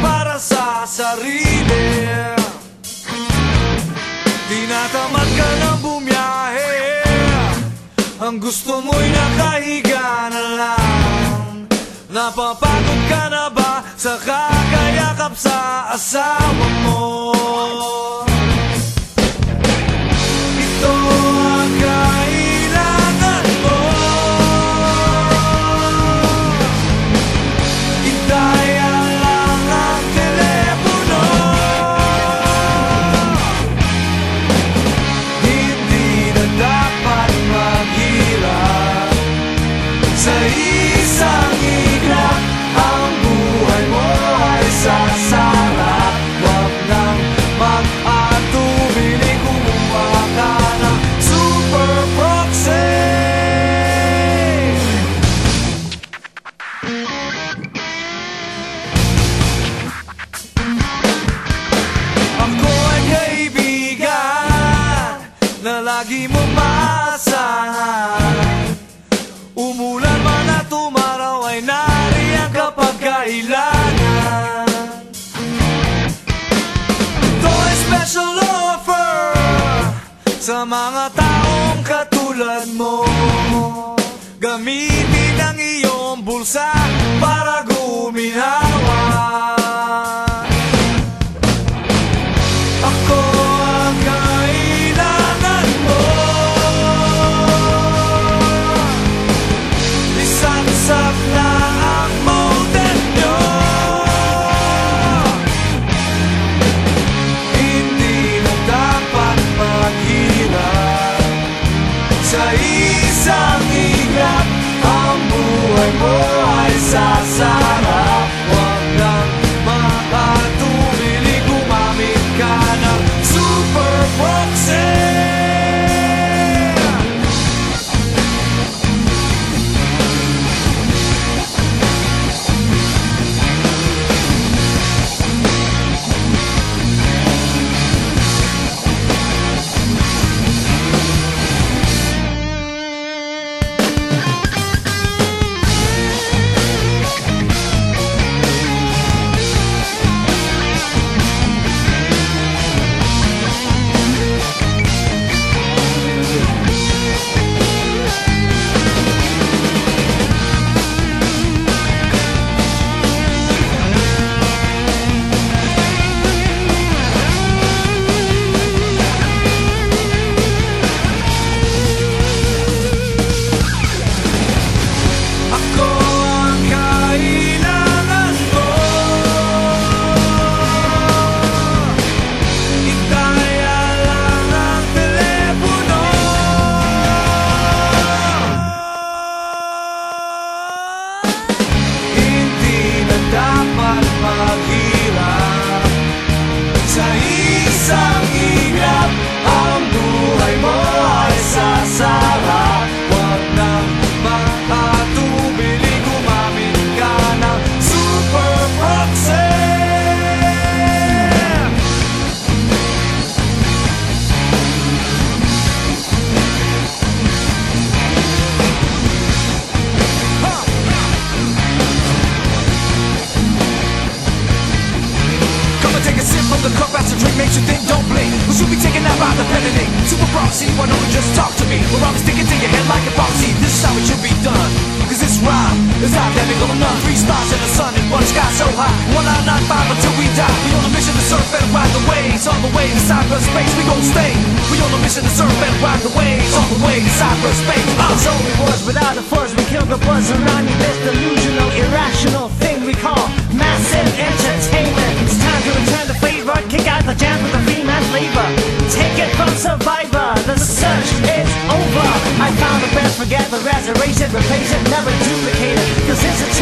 para sa sarili. Tinatamad ka ng bumiyahe. Ang gusto mo'y nakahiga na lang. Napapagod ka na ba sa kakayakap sa asawa mo? Maasahan Umulan man at umaraw ay nariyan kapag kailangan. Ito ay special offer Sa mga taong katulad mo. Gamitin ang iyong bulsa para the cup, that's a drink, makes you think, don't blink. We should be taken out by the penalty. Super proxy, why don't you just talk to me? Or I'll be sticking to your head like a proxy. This is how it should be done. Cause this rhyme is identical to none. Three stars in the sun and one sky so high. One out nine five until we die. We on a mission to surf and ride the waves. On the way to cyberspace, we gon' stay. We on a mission to surf and ride the waves. On the way to cyberspace. Uh. So it was without a force, we killed the buzz around you. This delusional, irrational thing we call massive entertainment. The jam with a free man flavor. Take it from Survivor, the search is over. I found the best, forget the reservation, replace it, never duplicate it. Cause institutions are